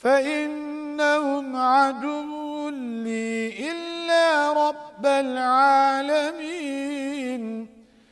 فإنهم عدو لي إلا رب العالمين.